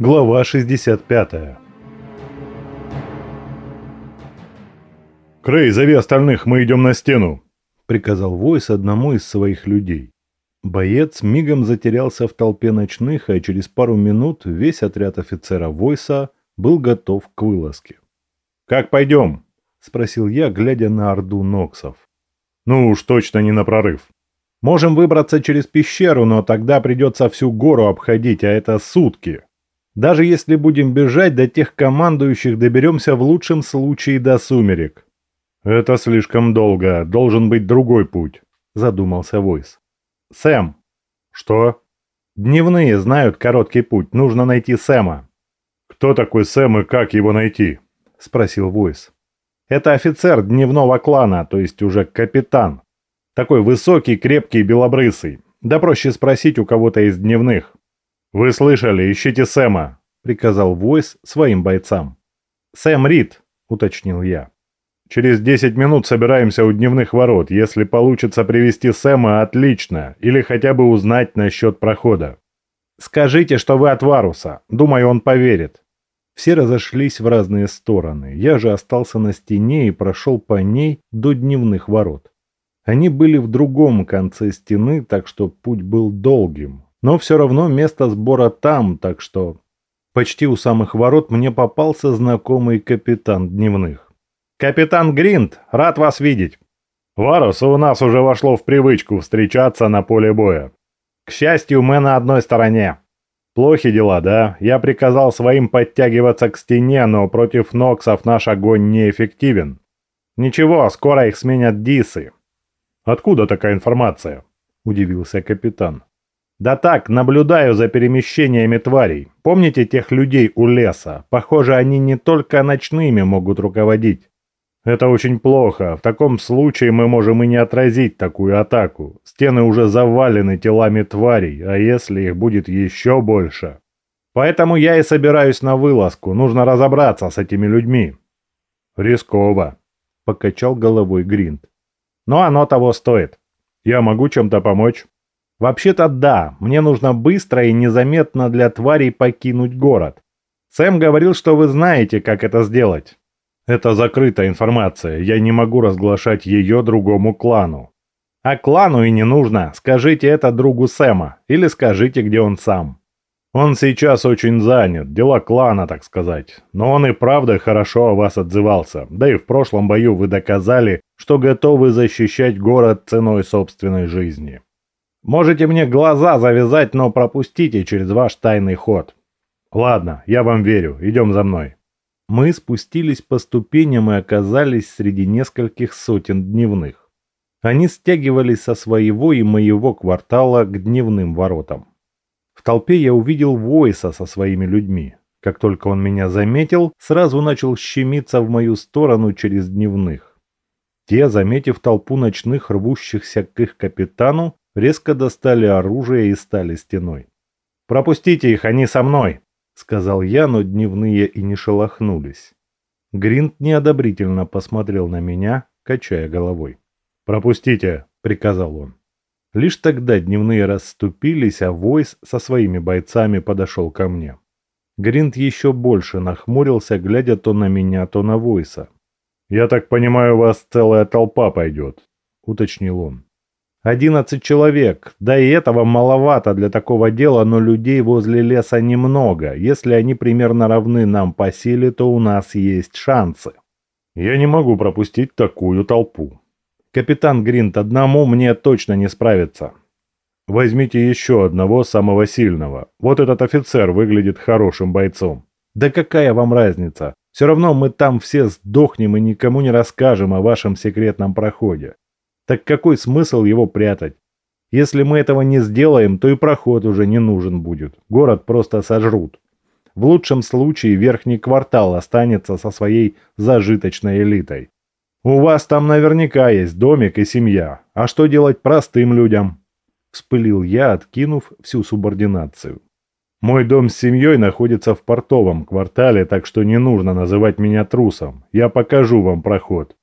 Глава 65 «Крей, зови остальных, мы идем на стену!» — приказал Войс одному из своих людей. Боец мигом затерялся в толпе ночных, а через пару минут весь отряд офицера Войса был готов к вылазке. «Как пойдем?» — спросил я, глядя на орду Ноксов. «Ну уж точно не на прорыв. Можем выбраться через пещеру, но тогда придется всю гору обходить, а это сутки. Даже если будем бежать, до тех командующих доберемся в лучшем случае до сумерек». «Это слишком долго, должен быть другой путь», — задумался Войс. «Сэм». «Что?» «Дневные знают короткий путь, нужно найти Сэма». «Кто такой Сэм и как его найти?» — спросил Войс. «Это офицер дневного клана, то есть уже капитан. Такой высокий, крепкий, белобрысый. Да проще спросить у кого-то из дневных». «Вы слышали, ищите Сэма», — приказал Войс своим бойцам. «Сэм Рид», — уточнил я. «Через десять минут собираемся у дневных ворот. Если получится привести Сэма, отлично. Или хотя бы узнать насчет прохода». «Скажите, что вы от Варуса. Думаю, он поверит». Все разошлись в разные стороны. Я же остался на стене и прошел по ней до дневных ворот. Они были в другом конце стены, так что путь был долгим. Но все равно место сбора там, так что... Почти у самых ворот мне попался знакомый капитан дневных. «Капитан Гринд, рад вас видеть!» «Варус, у нас уже вошло в привычку встречаться на поле боя. К счастью, мы на одной стороне. Плохи дела, да? Я приказал своим подтягиваться к стене, но против Ноксов наш огонь неэффективен. Ничего, скоро их сменят Дисы. Откуда такая информация? Удивился капитан. Да так, наблюдаю за перемещениями тварей. Помните тех людей у леса? Похоже, они не только ночными могут руководить. Это очень плохо. В таком случае мы можем и не отразить такую атаку. Стены уже завалены телами тварей, а если их будет еще больше? Поэтому я и собираюсь на вылазку. Нужно разобраться с этими людьми. Рисково, покачал головой Гринд. Но оно того стоит. Я могу чем-то помочь? Вообще-то да, мне нужно быстро и незаметно для тварей покинуть город. Сэм говорил, что вы знаете, как это сделать. Это закрытая информация, я не могу разглашать ее другому клану. А клану и не нужно, скажите это другу Сэма, или скажите, где он сам. Он сейчас очень занят, дела клана, так сказать. Но он и правда хорошо о вас отзывался, да и в прошлом бою вы доказали, что готовы защищать город ценой собственной жизни. Можете мне глаза завязать, но пропустите через ваш тайный ход. Ладно, я вам верю, идем за мной. Мы спустились по ступеням и оказались среди нескольких сотен дневных. Они стягивались со своего и моего квартала к дневным воротам. В толпе я увидел Войса со своими людьми. Как только он меня заметил, сразу начал щемиться в мою сторону через дневных. Те, заметив толпу ночных, рвущихся к их капитану, резко достали оружие и стали стеной. «Пропустите их, они со мной!» — сказал я, но дневные и не шелохнулись. Гринт неодобрительно посмотрел на меня, качая головой. «Пропустите!» — приказал он. Лишь тогда дневные расступились, а Войс со своими бойцами подошел ко мне. Гринт еще больше нахмурился, глядя то на меня, то на Войса. «Я так понимаю, у вас целая толпа пойдет», — уточнил он. Одиннадцать человек. Да и этого маловато для такого дела, но людей возле леса немного. Если они примерно равны нам по силе, то у нас есть шансы. Я не могу пропустить такую толпу. Капитан Гринт, одному мне точно не справиться. Возьмите еще одного самого сильного. Вот этот офицер выглядит хорошим бойцом. Да какая вам разница? Все равно мы там все сдохнем и никому не расскажем о вашем секретном проходе. Так какой смысл его прятать? Если мы этого не сделаем, то и проход уже не нужен будет. Город просто сожрут. В лучшем случае верхний квартал останется со своей зажиточной элитой. У вас там наверняка есть домик и семья. А что делать простым людям? Вспылил я, откинув всю субординацию. Мой дом с семьей находится в портовом квартале, так что не нужно называть меня трусом. Я покажу вам проход.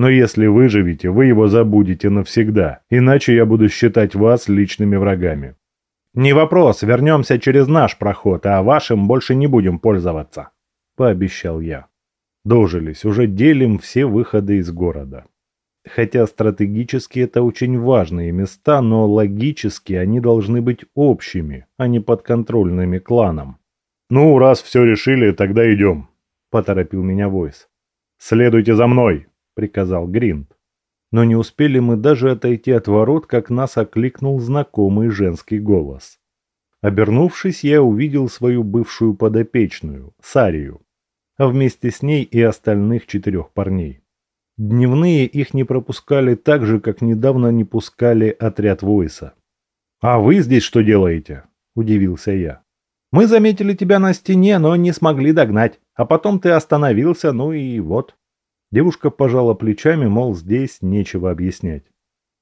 Но если выживете, вы его забудете навсегда, иначе я буду считать вас личными врагами. Не вопрос, вернемся через наш проход, а вашим больше не будем пользоваться, пообещал я. Дожились, уже делим все выходы из города. Хотя стратегически это очень важные места, но логически они должны быть общими, а не подконтрольными кланам. «Ну, раз все решили, тогда идем», — поторопил меня Войс. «Следуйте за мной», — приказал Гринд. Но не успели мы даже отойти от ворот, как нас окликнул знакомый женский голос. Обернувшись, я увидел свою бывшую подопечную, Сарию, а вместе с ней и остальных четырех парней. Дневные их не пропускали так же, как недавно не пускали отряд Войса. «А вы здесь что делаете?» – удивился я. «Мы заметили тебя на стене, но не смогли догнать. А потом ты остановился, ну и вот». Девушка пожала плечами, мол, здесь нечего объяснять.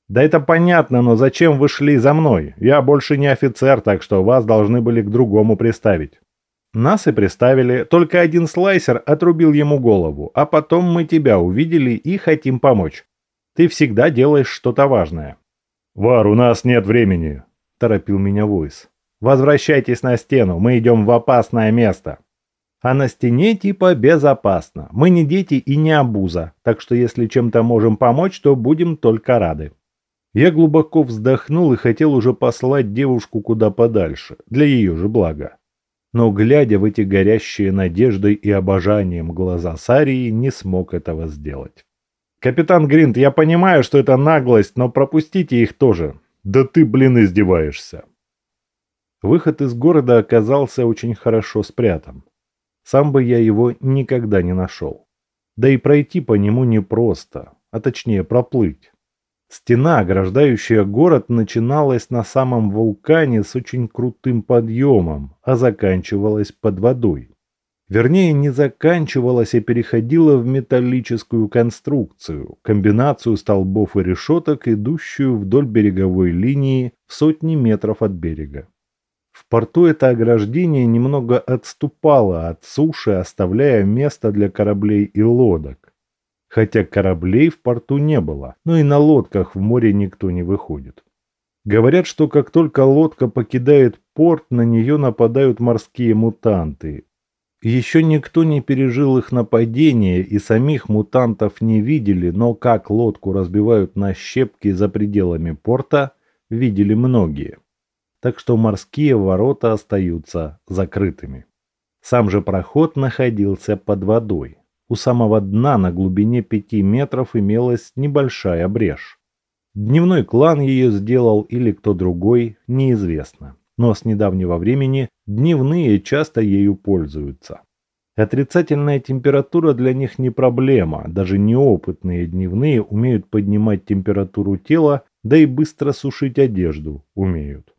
«Да это понятно, но зачем вы шли за мной? Я больше не офицер, так что вас должны были к другому приставить». Нас и приставили, только один слайсер отрубил ему голову, а потом мы тебя увидели и хотим помочь. Ты всегда делаешь что-то важное. «Вар, у нас нет времени», – торопил меня Войс. «Возвращайтесь на стену, мы идем в опасное место». А на стене типа безопасно. Мы не дети и не обуза, так что если чем-то можем помочь, то будем только рады. Я глубоко вздохнул и хотел уже послать девушку куда подальше, для ее же блага но, глядя в эти горящие надеждой и обожанием глаза Сарии, не смог этого сделать. «Капитан Гринт, я понимаю, что это наглость, но пропустите их тоже. Да ты, блин, издеваешься!» Выход из города оказался очень хорошо спрятан. Сам бы я его никогда не нашел. Да и пройти по нему непросто, а точнее проплыть. Стена, ограждающая город, начиналась на самом вулкане с очень крутым подъемом, а заканчивалась под водой. Вернее, не заканчивалась, а переходила в металлическую конструкцию, комбинацию столбов и решеток, идущую вдоль береговой линии в сотни метров от берега. В порту это ограждение немного отступало от суши, оставляя место для кораблей и лодок хотя кораблей в порту не было, но и на лодках в море никто не выходит. Говорят, что как только лодка покидает порт, на нее нападают морские мутанты. Еще никто не пережил их нападение и самих мутантов не видели, но как лодку разбивают на щепки за пределами порта, видели многие. Так что морские ворота остаются закрытыми. Сам же проход находился под водой. У самого дна на глубине пяти метров имелась небольшая брешь. Дневной клан ее сделал или кто другой, неизвестно. Но с недавнего времени дневные часто ею пользуются. Отрицательная температура для них не проблема, даже неопытные дневные умеют поднимать температуру тела, да и быстро сушить одежду умеют.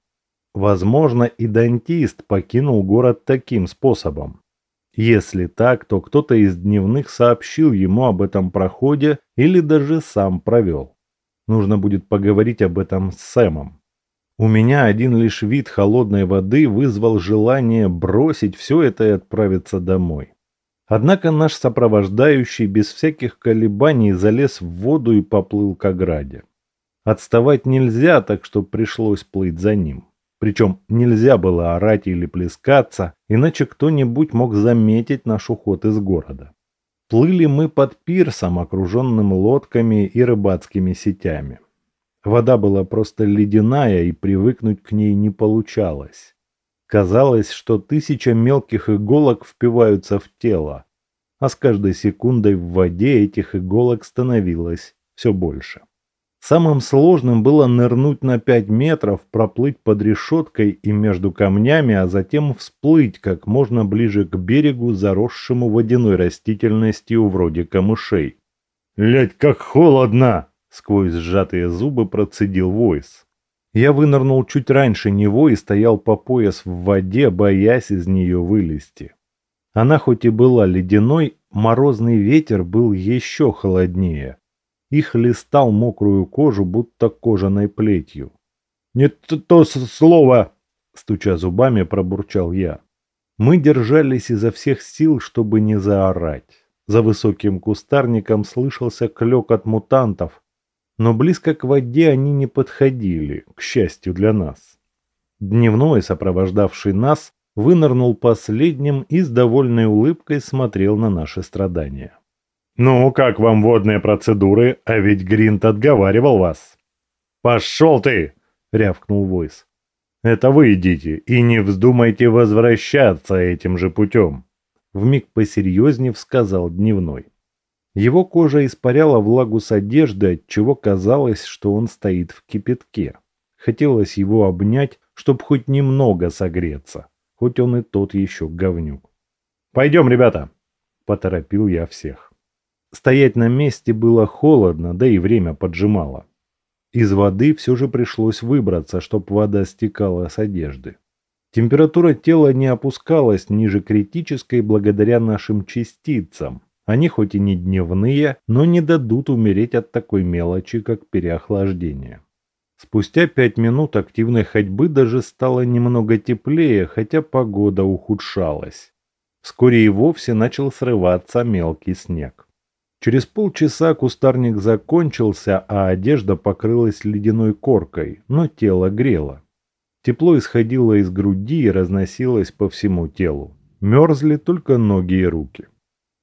Возможно, и дантист покинул город таким способом. Если так, то кто-то из дневных сообщил ему об этом проходе или даже сам провел. Нужно будет поговорить об этом с Сэмом. У меня один лишь вид холодной воды вызвал желание бросить все это и отправиться домой. Однако наш сопровождающий без всяких колебаний залез в воду и поплыл к ограде. Отставать нельзя, так что пришлось плыть за ним. Причем нельзя было орать или плескаться, иначе кто-нибудь мог заметить наш уход из города. Плыли мы под пирсом, окруженным лодками и рыбацкими сетями. Вода была просто ледяная, и привыкнуть к ней не получалось. Казалось, что тысяча мелких иголок впиваются в тело, а с каждой секундой в воде этих иголок становилось все больше. Самым сложным было нырнуть на 5 метров, проплыть под решеткой и между камнями, а затем всплыть как можно ближе к берегу, заросшему водяной растительностью вроде камышей. «Лядь, как холодно!» — сквозь сжатые зубы процедил Войс. Я вынырнул чуть раньше него и стоял по пояс в воде, боясь из нее вылезти. Она хоть и была ледяной, морозный ветер был еще холоднее и хлестал мокрую кожу, будто кожаной плетью. «Не то слово!» — стуча зубами, пробурчал я. Мы держались изо всех сил, чтобы не заорать. За высоким кустарником слышался клёк от мутантов, но близко к воде они не подходили, к счастью для нас. Дневной, сопровождавший нас, вынырнул последним и с довольной улыбкой смотрел на наши страдания. «Ну, как вам водные процедуры? А ведь Гринт отговаривал вас». «Пошел ты!» — рявкнул Войс. «Это вы идите, и не вздумайте возвращаться этим же путем», — вмиг посерьезнее сказал Дневной. Его кожа испаряла влагу с одежды, отчего казалось, что он стоит в кипятке. Хотелось его обнять, чтобы хоть немного согреться, хоть он и тот еще говнюк. «Пойдем, ребята!» – поторопил я всех. Стоять на месте было холодно, да и время поджимало. Из воды все же пришлось выбраться, чтобы вода стекала с одежды. Температура тела не опускалась ниже критической благодаря нашим частицам, они хоть и не дневные, но не дадут умереть от такой мелочи, как переохлаждение. Спустя пять минут активной ходьбы даже стало немного теплее, хотя погода ухудшалась. Вскоре и вовсе начал срываться мелкий снег. Через полчаса кустарник закончился, а одежда покрылась ледяной коркой, но тело грело. Тепло исходило из груди и разносилось по всему телу. Мерзли только ноги и руки.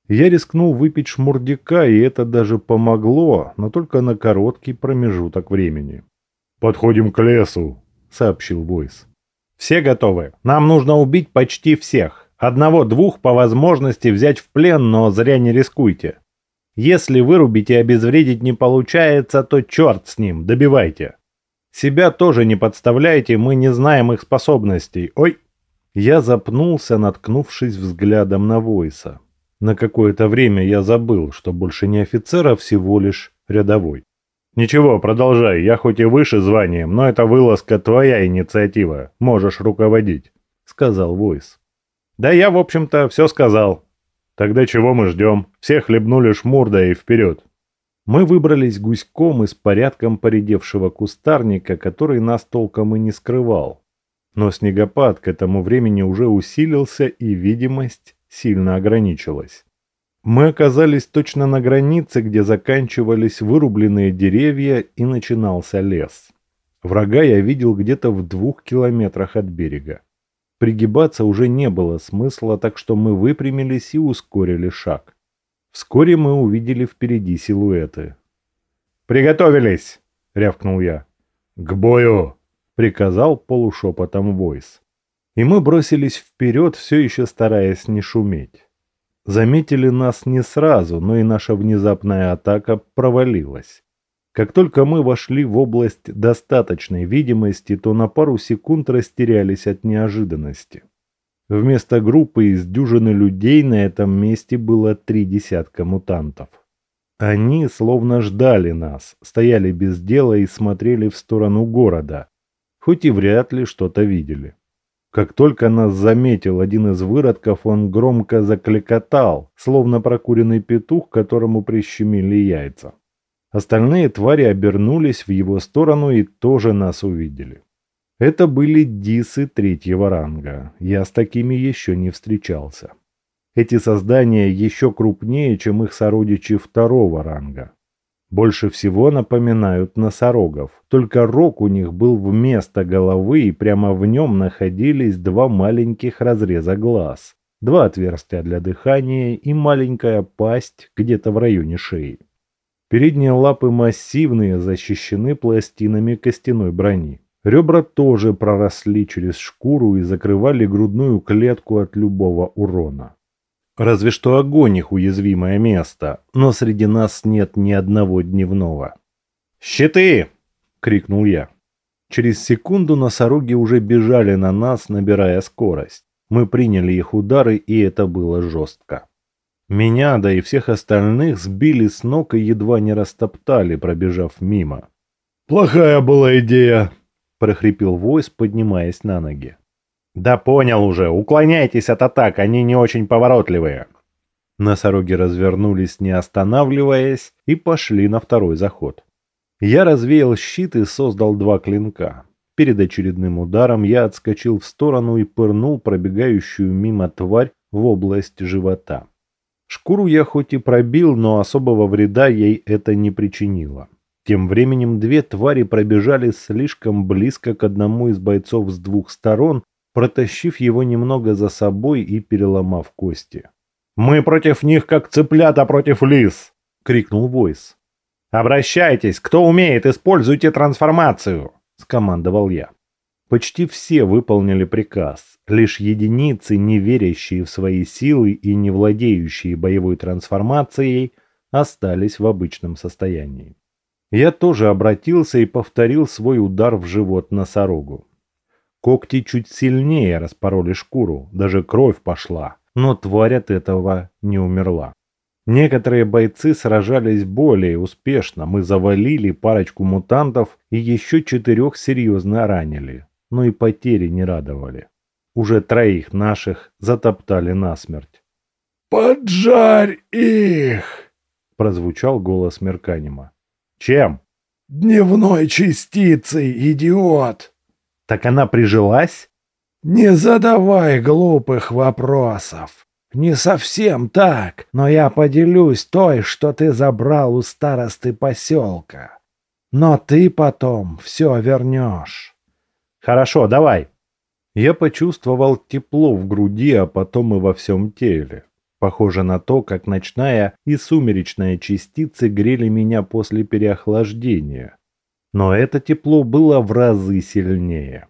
Я рискнул выпить шмурдяка, и это даже помогло, но только на короткий промежуток времени. «Подходим к лесу», — сообщил Войс. «Все готовы. Нам нужно убить почти всех. Одного-двух по возможности взять в плен, но зря не рискуйте. Если вырубить и обезвредить не получается, то черт с ним, добивайте. Себя тоже не подставляйте, мы не знаем их способностей. Ой!» Я запнулся, наткнувшись взглядом на Войса. На какое-то время я забыл, что больше не офицер, а всего лишь рядовой. «Ничего, продолжай. Я хоть и выше званием, но это вылазка твоя инициатива. Можешь руководить», — сказал Войс. «Да я, в общем-то, все сказал». «Тогда чего мы ждем? Все хлебнули шмурда и вперед». Мы выбрались гуськом из порядком поредевшего кустарника, который нас толком и не скрывал. Но снегопад к этому времени уже усилился, и видимость сильно ограничилась. Мы оказались точно на границе, где заканчивались вырубленные деревья и начинался лес. Врага я видел где-то в двух километрах от берега. Пригибаться уже не было смысла, так что мы выпрямились и ускорили шаг. Вскоре мы увидели впереди силуэты. «Приготовились!» — рявкнул я. «К бою!» — приказал полушепотом Войс и мы бросились вперед, все еще стараясь не шуметь. Заметили нас не сразу, но и наша внезапная атака провалилась. Как только мы вошли в область достаточной видимости, то на пару секунд растерялись от неожиданности. Вместо группы из дюжины людей на этом месте было три десятка мутантов. Они словно ждали нас, стояли без дела и смотрели в сторону города, хоть и вряд ли что-то видели. Как только нас заметил один из выродков, он громко закликотал, словно прокуренный петух, которому прищемили яйца. Остальные твари обернулись в его сторону и тоже нас увидели. Это были дисы третьего ранга. Я с такими еще не встречался. Эти создания еще крупнее, чем их сородичи второго ранга. Больше всего напоминают носорогов, только рог у них был вместо головы и прямо в нем находились два маленьких разреза глаз, два отверстия для дыхания и маленькая пасть где-то в районе шеи. Передние лапы массивные, защищены пластинами костяной брони. Ребра тоже проросли через шкуру и закрывали грудную клетку от любого урона. Разве что огонь их уязвимое место, но среди нас нет ни одного дневного. «Щиты!» — крикнул я. Через секунду носороги уже бежали на нас, набирая скорость. Мы приняли их удары, и это было жестко. Меня, да и всех остальных, сбили с ног и едва не растоптали, пробежав мимо. «Плохая была идея!» – прохрипел Войс, поднимаясь на ноги. «Да понял уже, уклоняйтесь от атак, они не очень поворотливые». Носороги развернулись, не останавливаясь, и пошли на второй заход. Я развеял щит и создал два клинка. Перед очередным ударом я отскочил в сторону и пырнул пробегающую мимо тварь в область живота. Шкуру я хоть и пробил, но особого вреда ей это не причинило. Тем временем две твари пробежали слишком близко к одному из бойцов с двух сторон, протащив его немного за собой и переломав кости. «Мы против них, как цыплята против лис!» — крикнул Войс. «Обращайтесь! Кто умеет, используйте трансформацию!» — скомандовал я. Почти все выполнили приказ, лишь единицы, не верящие в свои силы и не владеющие боевой трансформацией, остались в обычном состоянии. Я тоже обратился и повторил свой удар в живот носорогу. Когти чуть сильнее распороли шкуру, даже кровь пошла, но тварь от этого не умерла. Некоторые бойцы сражались более успешно, мы завалили парочку мутантов и еще четырех серьезно ранили, но и потери не радовали. Уже троих наших затоптали насмерть. «Поджарь их!» – прозвучал голос Мерканима. «Чем?» «Дневной частицей, идиот!» «Так она прижилась?» «Не задавай глупых вопросов. Не совсем так, но я поделюсь той, что ты забрал у старосты поселка. Но ты потом все вернешь». «Хорошо, давай». Я почувствовал тепло в груди, а потом и во всем теле. Похоже на то, как ночная и сумеречная частицы грели меня после переохлаждения. Но это тепло было в разы сильнее.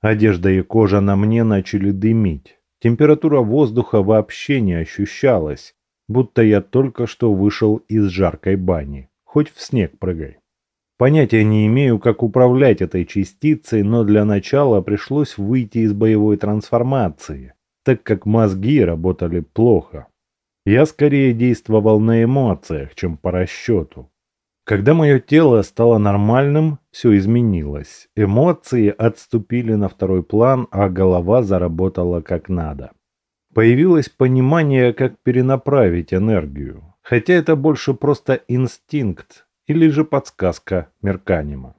Одежда и кожа на мне начали дымить. Температура воздуха вообще не ощущалась, будто я только что вышел из жаркой бани. Хоть в снег прыгай. Понятия не имею, как управлять этой частицей, но для начала пришлось выйти из боевой трансформации, так как мозги работали плохо. Я скорее действовал на эмоциях, чем по расчету. Когда мое тело стало нормальным, все изменилось. Эмоции отступили на второй план, а голова заработала как надо. Появилось понимание, как перенаправить энергию. Хотя это больше просто инстинкт или же подсказка Мерканима.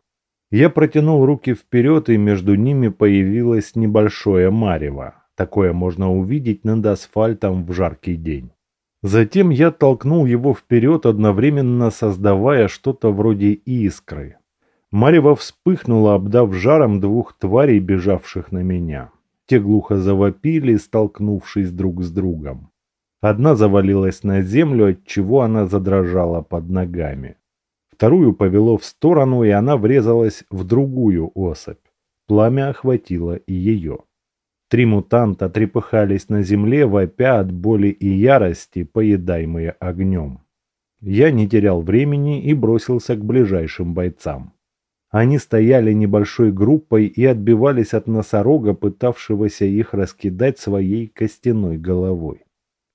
Я протянул руки вперед, и между ними появилось небольшое марево. Такое можно увидеть над асфальтом в жаркий день. Затем я толкнул его вперед, одновременно создавая что-то вроде искры. Марева вспыхнула, обдав жаром двух тварей, бежавших на меня. Те глухо завопили, столкнувшись друг с другом. Одна завалилась на землю, от чего она задрожала под ногами. Вторую повело в сторону, и она врезалась в другую особь. Пламя охватило и ее. Три мутанта трепыхались на земле, вопя от боли и ярости, поедаемые огнем. Я не терял времени и бросился к ближайшим бойцам. Они стояли небольшой группой и отбивались от носорога, пытавшегося их раскидать своей костяной головой.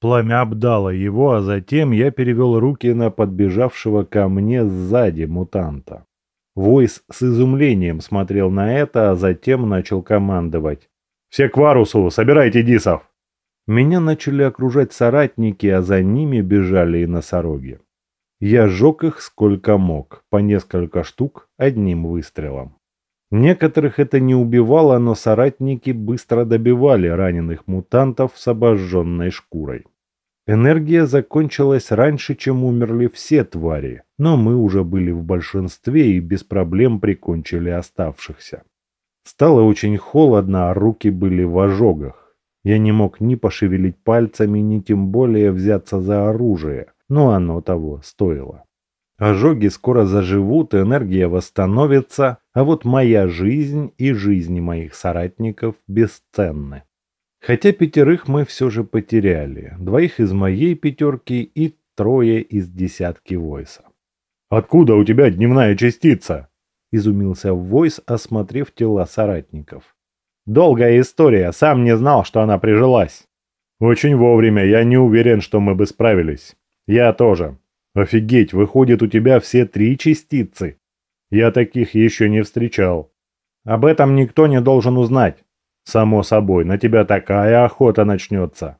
Пламя обдало его, а затем я перевел руки на подбежавшего ко мне сзади мутанта. Войс с изумлением смотрел на это, а затем начал командовать. Все к Варусу, собирайте дисов!» Меня начали окружать соратники, а за ними бежали и носороги. Я сжег их сколько мог, по несколько штук одним выстрелом. Некоторых это не убивало, но соратники быстро добивали раненых мутантов с обожженной шкурой. Энергия закончилась раньше, чем умерли все твари, но мы уже были в большинстве и без проблем прикончили оставшихся. Стало очень холодно, а руки были в ожогах. Я не мог ни пошевелить пальцами, ни тем более взяться за оружие, но оно того стоило. Ожоги скоро заживут, энергия восстановится, а вот моя жизнь и жизни моих соратников бесценны. Хотя пятерых мы все же потеряли, двоих из моей пятерки и трое из десятки войса. «Откуда у тебя дневная частица?» – изумился Войс, осмотрев тела соратников. «Долгая история, сам не знал, что она прижилась». «Очень вовремя, я не уверен, что мы бы справились». «Я тоже». «Офигеть, выходит, у тебя все три частицы». «Я таких еще не встречал». «Об этом никто не должен узнать». «Само собой, на тебя такая охота начнется».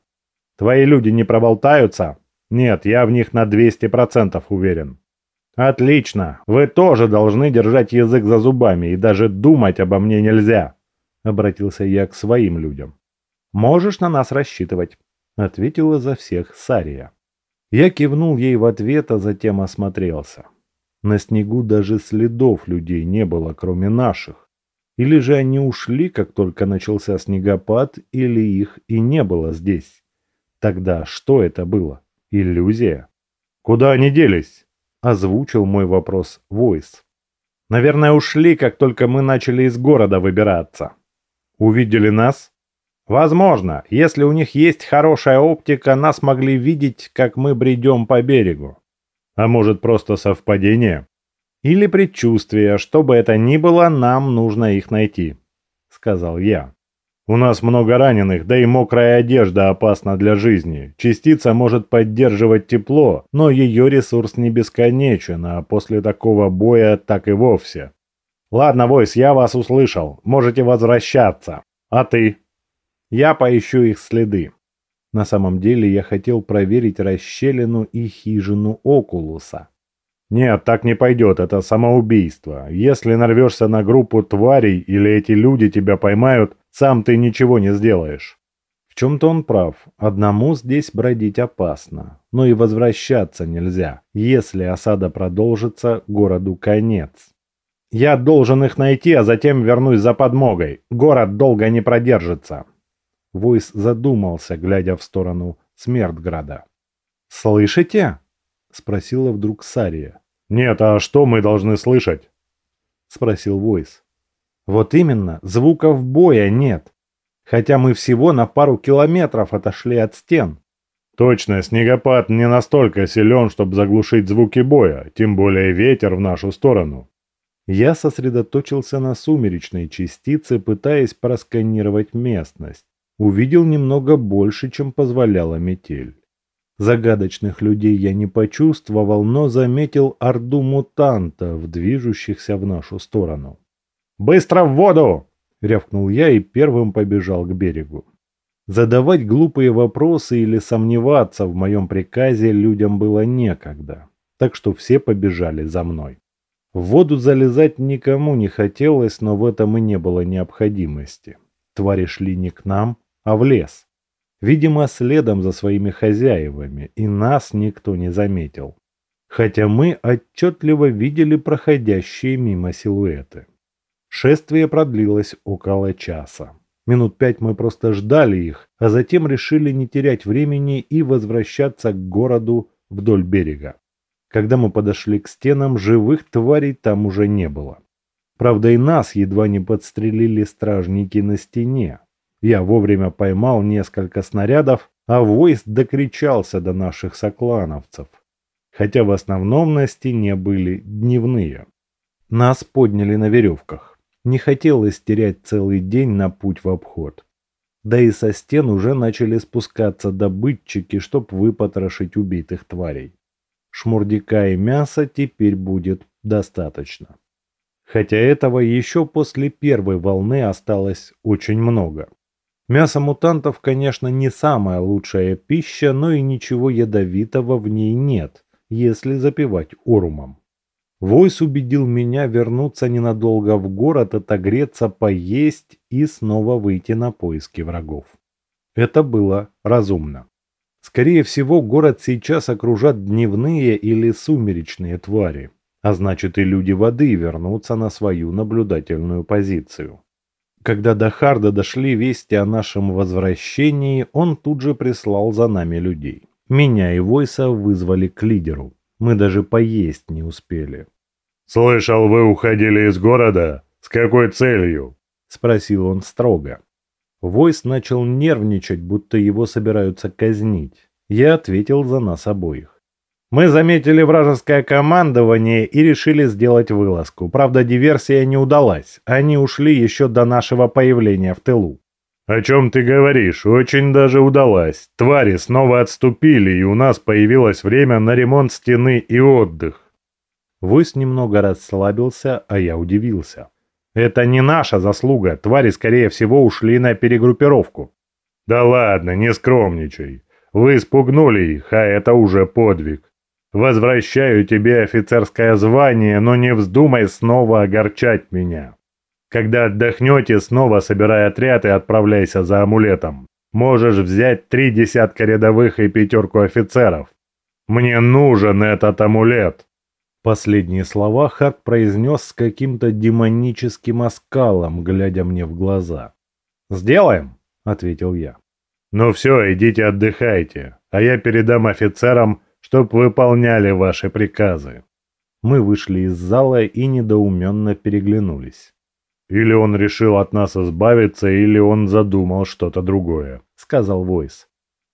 «Твои люди не проболтаются?» «Нет, я в них на 200% уверен». «Отлично! Вы тоже должны держать язык за зубами, и даже думать обо мне нельзя!» Обратился я к своим людям. «Можешь на нас рассчитывать», — ответила за всех Сария. Я кивнул ей в ответ, а затем осмотрелся. На снегу даже следов людей не было, кроме наших. Или же они ушли, как только начался снегопад, или их и не было здесь. Тогда что это было? Иллюзия? Куда они делись? Озвучил мой вопрос Войс. Наверное, ушли, как только мы начали из города выбираться. Увидели нас? Возможно, если у них есть хорошая оптика, нас могли видеть, как мы бредем по берегу. А может просто совпадение? Или предчувствие, что бы это ни было, нам нужно их найти, сказал я. У нас много раненых, да и мокрая одежда опасна для жизни. Частица может поддерживать тепло, но ее ресурс не бесконечен, а после такого боя так и вовсе. Ладно, Войс, я вас услышал. Можете возвращаться. А ты? Я поищу их следы. На самом деле я хотел проверить расщелину и хижину Окулуса. Нет, так не пойдет, это самоубийство. Если нарвешься на группу тварей или эти люди тебя поймают, сам ты ничего не сделаешь. В чем-то он прав. Одному здесь бродить опасно. Но и возвращаться нельзя. Если осада продолжится, городу конец. Я должен их найти, а затем вернусь за подмогой. Город долго не продержится. Войс задумался, глядя в сторону Смертграда. «Слышите?» — спросила вдруг Сария. «Нет, а что мы должны слышать?» — спросил Войс. «Вот именно, звуков боя нет. Хотя мы всего на пару километров отошли от стен». «Точно, снегопад не настолько силен, чтобы заглушить звуки боя, тем более ветер в нашу сторону». Я сосредоточился на сумеречной частице, пытаясь просканировать местность увидел немного больше, чем позволяла метель. Загадочных людей я не почувствовал, но заметил орду мутантов, движущихся в нашу сторону. «Быстро в воду!» — рявкнул я и первым побежал к берегу. Задавать глупые вопросы или сомневаться в моем приказе людям было некогда, так что все побежали за мной. В воду залезать никому не хотелось, но в этом и не было необходимости. Твари шли не к нам, а в лес. Видимо, следом за своими хозяевами, и нас никто не заметил. Хотя мы отчетливо видели проходящие мимо силуэты. Шествие продлилось около часа. Минут пять мы просто ждали их, а затем решили не терять времени и возвращаться к городу вдоль берега. Когда мы подошли к стенам, живых тварей там уже не было. Правда, и нас едва не подстрелили стражники на стене. Я вовремя поймал несколько снарядов, а войс докричался до наших соклановцев. Хотя в основном на стене были дневные. Нас подняли на веревках. Не хотелось терять целый день на путь в обход. Да и со стен уже начали спускаться добытчики, чтоб выпотрошить убитых тварей. Шмурдика и мяса теперь будет достаточно. Хотя этого еще после первой волны осталось очень много. Мясо мутантов, конечно, не самая лучшая пища, но и ничего ядовитого в ней нет, если запивать урумом. Войс убедил меня вернуться ненадолго в город, отогреться, поесть и снова выйти на поиски врагов. Это было разумно. Скорее всего, город сейчас окружат дневные или сумеречные твари, а значит и люди воды вернутся на свою наблюдательную позицию. Когда до Харда дошли вести о нашем возвращении, он тут же прислал за нами людей. Меня и Войса вызвали к лидеру. Мы даже поесть не успели. «Слышал, вы уходили из города? С какой целью?» – спросил он строго. Войс начал нервничать, будто его собираются казнить. Я ответил за нас обоих. Мы заметили вражеское командование и решили сделать вылазку. Правда, диверсия не удалась. Они ушли еще до нашего появления в тылу. «О чем ты говоришь? Очень даже удалась. Твари снова отступили, и у нас появилось время на ремонт стены и отдых». Войс немного расслабился, а я удивился. «Это не наша заслуга. Твари, скорее всего, ушли на перегруппировку». «Да ладно, не скромничай. Вы спугнули их, а это уже подвиг. Возвращаю тебе офицерское звание, но не вздумай снова огорчать меня. Когда отдохнете, снова собирай отряд и отправляйся за амулетом. Можешь взять три десятка рядовых и пятерку офицеров. Мне нужен этот амулет. Последние слова Харт произнес с каким-то демоническим оскалом, глядя мне в глаза. «Сделаем», — ответил я. «Ну все, идите отдыхайте, а я передам офицерам, чтоб выполняли ваши приказы». Мы вышли из зала и недоуменно переглянулись. «Или он решил от нас избавиться, или он задумал что-то другое», — сказал Войс.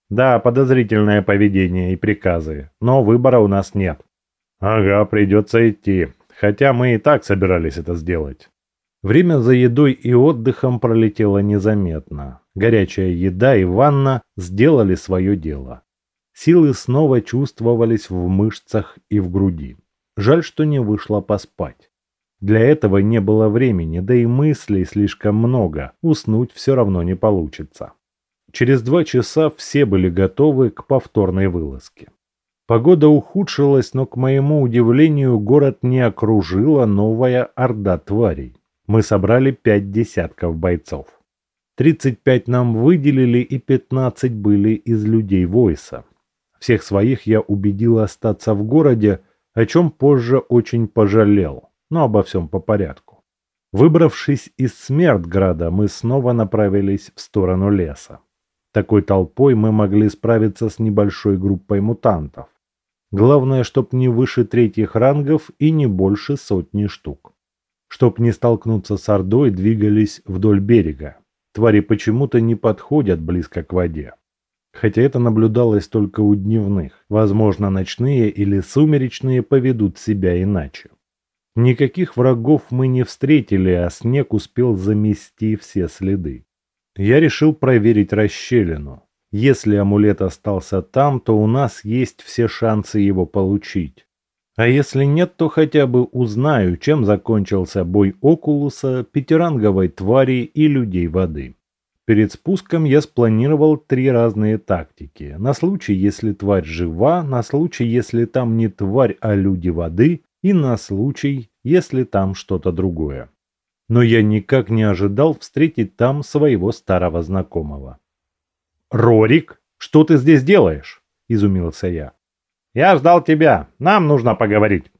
«Да, подозрительное поведение и приказы, но выбора у нас нет». «Ага, придется идти, хотя мы и так собирались это сделать». Время за едой и отдыхом пролетело незаметно. Горячая еда и ванна сделали свое дело. Силы снова чувствовались в мышцах и в груди. Жаль, что не вышло поспать. Для этого не было времени, да и мыслей слишком много, уснуть все равно не получится. Через два часа все были готовы к повторной вылазке. Погода ухудшилась, но, к моему удивлению, город не окружила новая орда тварей. Мы собрали пять десятков бойцов. 35 нам выделили и 15 были из людей Войса. Всех своих я убедил остаться в городе, о чем позже очень пожалел, но обо всем по порядку. Выбравшись из Смертграда, мы снова направились в сторону леса. Такой толпой мы могли справиться с небольшой группой мутантов. Главное, чтоб не выше третьих рангов и не больше сотни штук. Чтоб не столкнуться с Ордой, двигались вдоль берега. Твари почему-то не подходят близко к воде. Хотя это наблюдалось только у дневных. Возможно, ночные или сумеречные поведут себя иначе. Никаких врагов мы не встретили, а снег успел замести все следы. Я решил проверить расщелину. Если амулет остался там, то у нас есть все шансы его получить. А если нет, то хотя бы узнаю, чем закончился бой Окулуса, пятиранговой твари и людей воды. Перед спуском я спланировал три разные тактики. На случай, если тварь жива, на случай, если там не тварь, а люди воды, и на случай, если там что-то другое. Но я никак не ожидал встретить там своего старого знакомого. «Рорик, что ты здесь делаешь?» – изумился я. «Я ждал тебя. Нам нужно поговорить».